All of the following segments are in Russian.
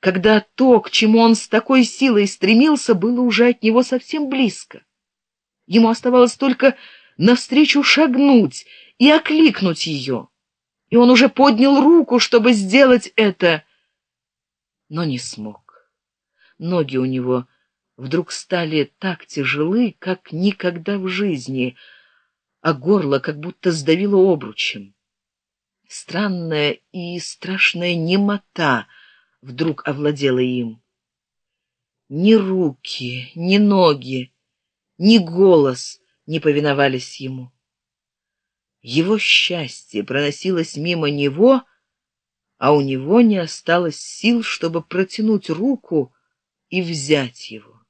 когда то, к чему он с такой силой стремился, было уже от него совсем близко. Ему оставалось только навстречу шагнуть и окликнуть ее. И он уже поднял руку, чтобы сделать это, но не смог. Ноги у него вдруг стали так тяжелы, как никогда в жизни, а горло как будто сдавило обручем. Странная и страшная немота вдруг овладела им. Ни руки, ни ноги, ни голос не повиновались ему. Его счастье проносилось мимо него, а у него не осталось сил, чтобы протянуть руку и взять его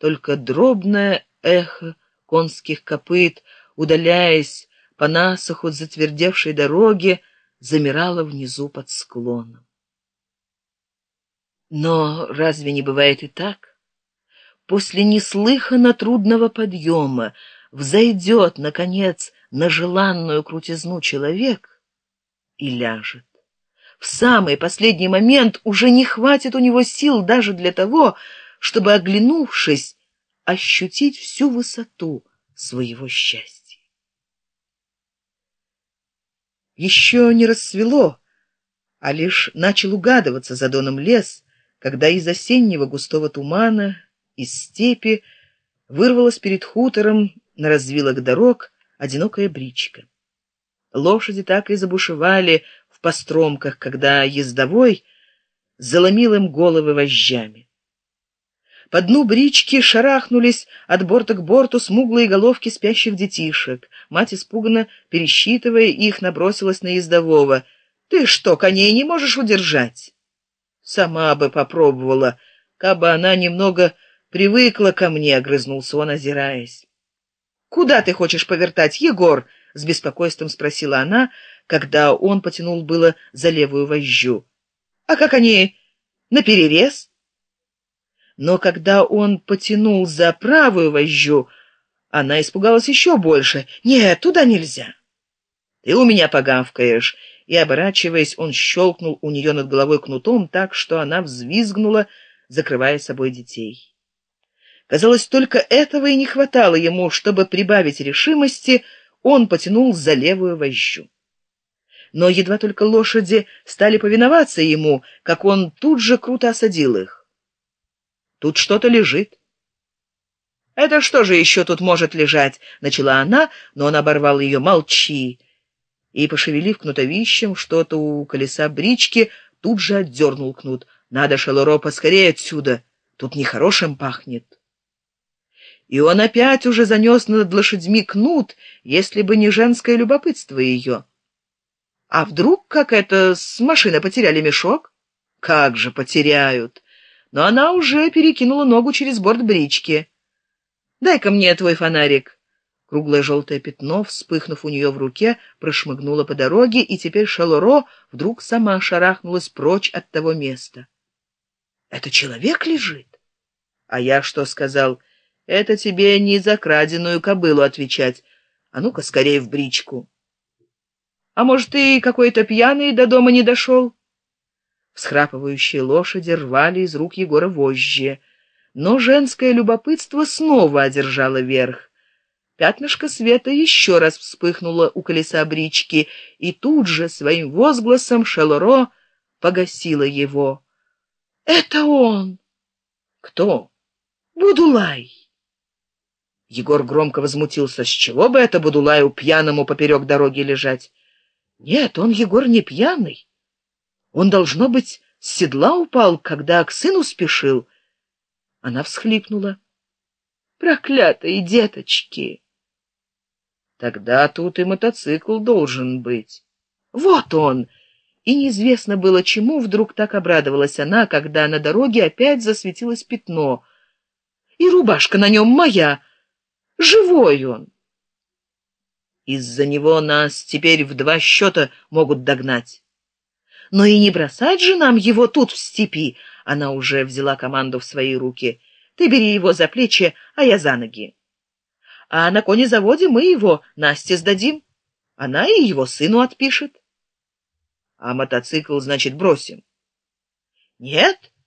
только дробное эхо конских копыт, удаляясь по насуху затвердевшей дороге, замирало внизу под склоном. Но разве не бывает и так? После неслыханно трудного подъема взойдет, наконец, на желанную крутизну человек и ляжет. В самый последний момент уже не хватит у него сил даже для того, чтобы, оглянувшись, ощутить всю высоту своего счастья. Еще не рассвело, а лишь начал угадываться за доном лес, когда из осеннего густого тумана, из степи, вырвалась перед хутором на развилок дорог одинокая бричка. Лошади так и забушевали в постромках, когда ездовой заломил им головы вожжами. По дну брички шарахнулись от борта к борту смуглые головки спящих детишек. Мать, испуганно пересчитывая их, набросилась на ездового. «Ты что, коней не можешь удержать?» «Сама бы попробовала, кабы она немного привыкла ко мне», — огрызнулся он, озираясь. «Куда ты хочешь повертать, Егор?» — с беспокойством спросила она, когда он потянул было за левую вожжу. «А как они наперерез?» но когда он потянул за правую вожжу, она испугалась еще больше. «Нет, туда нельзя!» «Ты у меня погавкаешь!» И, оборачиваясь, он щелкнул у нее над головой кнутом так, что она взвизгнула, закрывая собой детей. Казалось, только этого и не хватало ему, чтобы прибавить решимости, он потянул за левую вожжу. Но едва только лошади стали повиноваться ему, как он тут же круто осадил их. Тут что-то лежит. «Это что же еще тут может лежать?» — начала она, но он оборвал ее. «Молчи!» И, пошевелив кнутовищем что-то у колеса брички, тут же отдернул кнут. «Надо, Шелуро, поскорее отсюда! Тут нехорошим пахнет!» И он опять уже занес над лошадьми кнут, если бы не женское любопытство ее. «А вдруг, как это, с машины потеряли мешок?» «Как же потеряют!» но она уже перекинула ногу через борт брички. «Дай-ка мне твой фонарик». Круглое желтое пятно, вспыхнув у нее в руке, прошмыгнуло по дороге, и теперь Шалоро вдруг сама шарахнулась прочь от того места. «Это человек лежит?» «А я что сказал? Это тебе не за краденую кобылу отвечать. А ну-ка скорее в бричку». «А может, и какой-то пьяный до дома не дошел?» Всхрапывающие лошади рвали из рук Егора вожжи, но женское любопытство снова одержало верх. Пятнышко света еще раз вспыхнуло у колеса брички, и тут же своим возгласом Шелоро погасило его. «Это он!» «Кто?» «Будулай!» Егор громко возмутился. «С чего бы это Будулаю пьяному поперек дороги лежать?» «Нет, он, Егор, не пьяный. Он, должно быть, с седла упал, когда к сыну спешил. Она всхлипнула. Проклятые деточки! Тогда тут и мотоцикл должен быть. Вот он! И неизвестно было, чему вдруг так обрадовалась она, когда на дороге опять засветилось пятно. И рубашка на нем моя. Живой он. Из-за него нас теперь в два счета могут догнать но и не бросать же нам его тут в степи она уже взяла команду в свои руки ты бери его за плечи а я за ноги а на конезаводе мы его насте сдадим. Она и его сыну отпишет. А мотоцикл значит бросим? Нет?